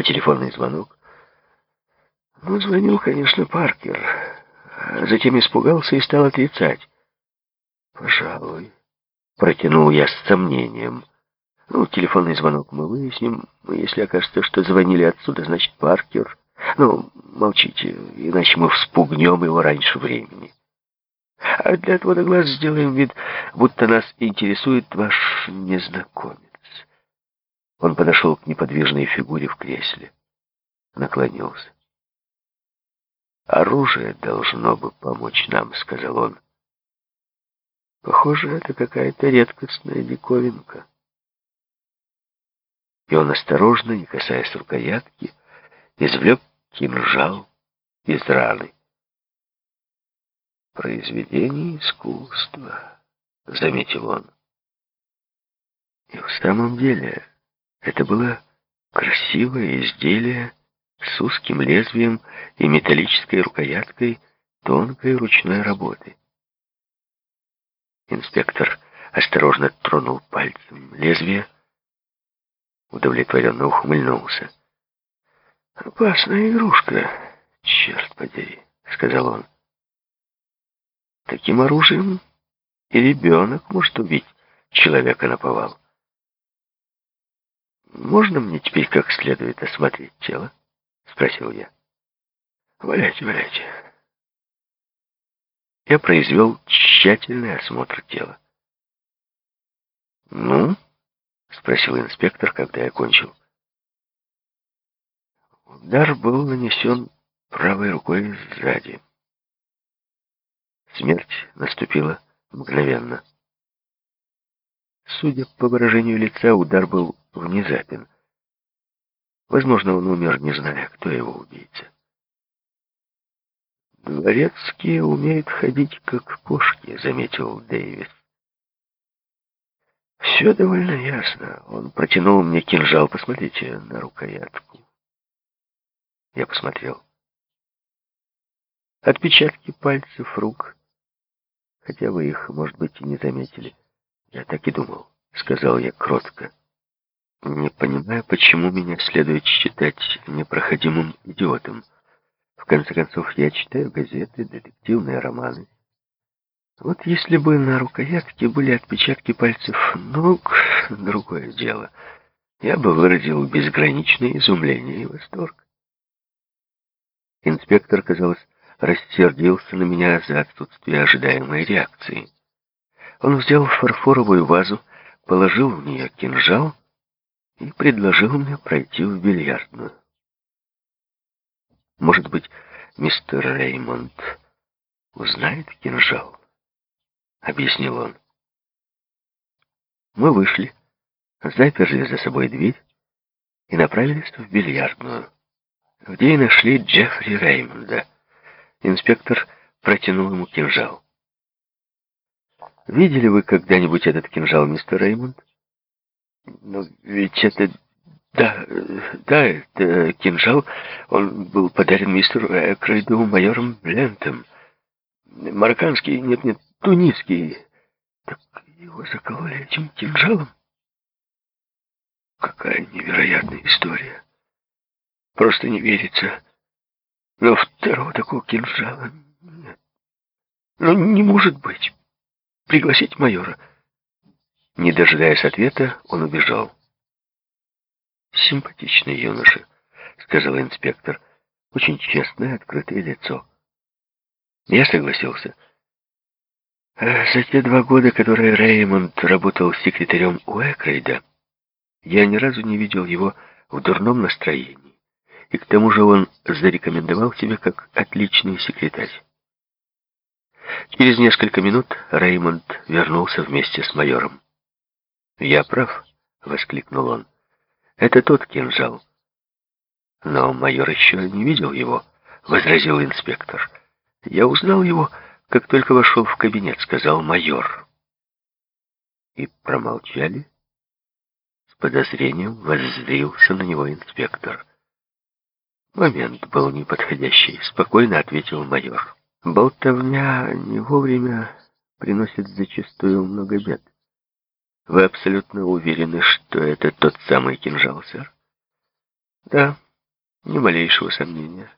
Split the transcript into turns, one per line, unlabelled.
А телефонный звонок? Ну, звонил, конечно, Паркер. А затем испугался и стал отрицать. Пожалуй. Протянул я с сомнением. Ну, телефонный звонок мы выясним. Если окажется, что звонили отсюда, значит, Паркер. Ну, молчите, иначе мы вспугнем его раньше времени. А для отвода глаз сделаем вид, будто нас интересует ваш незнакомец. Он подошел к неподвижной фигуре в кресле. Наклонился. «Оружие должно бы помочь нам», — сказал он. «Похоже, это какая-то редкостная диковинка». И он осторожно, не касаясь рукоятки, извлек кинжал из раны. «Произведение искусства», — заметил он. И в самом деле это было красивое изделие с узким лезвием и металлической рукояткой тонкой ручной работы. Инспектор осторожно тронул пальцем лезвие, удовлетворенно ухмыльнулся. «Опасная игрушка, черт подери», — сказал он. «Таким оружием и ребенок может убить человека на повал. «Можно мне теперь как следует осмотреть тело?» — спросил я. «Валяйте, валяйте». Я произвел тщательный осмотр тела. «Ну?» — спросил инспектор, когда я кончил. Удар был нанесен правой рукой сзади. Смерть наступила мгновенно. Судя по выражению лица, удар был внезапен. Возможно, он умер, не зная, кто его убийца. «Дворецкие умеют ходить, как кошки», — заметил Дэвис. «Все довольно ясно. Он протянул мне кинжал. Посмотрите на рукоятку». Я посмотрел. Отпечатки пальцев рук, хотя вы их, может быть, и не заметили. Я так и думал, сказал я кротко. Не понимаю, почему меня следует считать непроходимым идиотом. В конце концов, я читаю газеты, детективные романы. Вот если бы на рукоятке были отпечатки пальцев ног, другое дело. Я бы выразил безграничное изумление и восторг. Инспектор, казалось, рассердился на меня за отсутствие ожидаемой реакции. Он взял фарфоровую вазу, положил в нее кинжал и предложил мне пройти в бильярдную. Может быть, мистер Реймонд узнает кинжал? Объяснил он. Мы вышли, заперли за собой дверь и направились в бильярдную, где и нашли Джеффри Реймонда. Инспектор протянул ему кинжал. «Видели вы когда-нибудь этот кинжал, мистер Реймонд?» Но ведь это... Да, да, это кинжал, он был подарен мистеру Экрейду майором Лентом. Марокканский, нет-нет, тунисский. Так его закололи этим кинжалом? Какая невероятная история. Просто не верится. Но второго такого кинжала нет. Ну, не может быть. Пригласить майора. Не дожидаясь ответа, он убежал. «Симпатичный юноша», — сказал инспектор. «Очень честное, открытое лицо». Я согласился. А за те два года, которые Реймонд работал секретарем у Экрейда, я ни разу не видел его в дурном настроении. И к тому же он зарекомендовал себя как отличный секретарь. Через несколько минут Реймонд вернулся вместе с майором. «Я прав», — воскликнул он. «Это тот кинжал». «Но майор еще не видел его», — возразил инспектор. «Я узнал его, как только вошел в кабинет», — сказал майор. И промолчали. С подозрением воззрился на него инспектор. Момент был неподходящий, спокойно ответил майор. Болтовня не вовремя приносит зачастую много бед. Вы абсолютно уверены, что это тот самый кинжал, сэр? Да, Ни малейшего сомнения.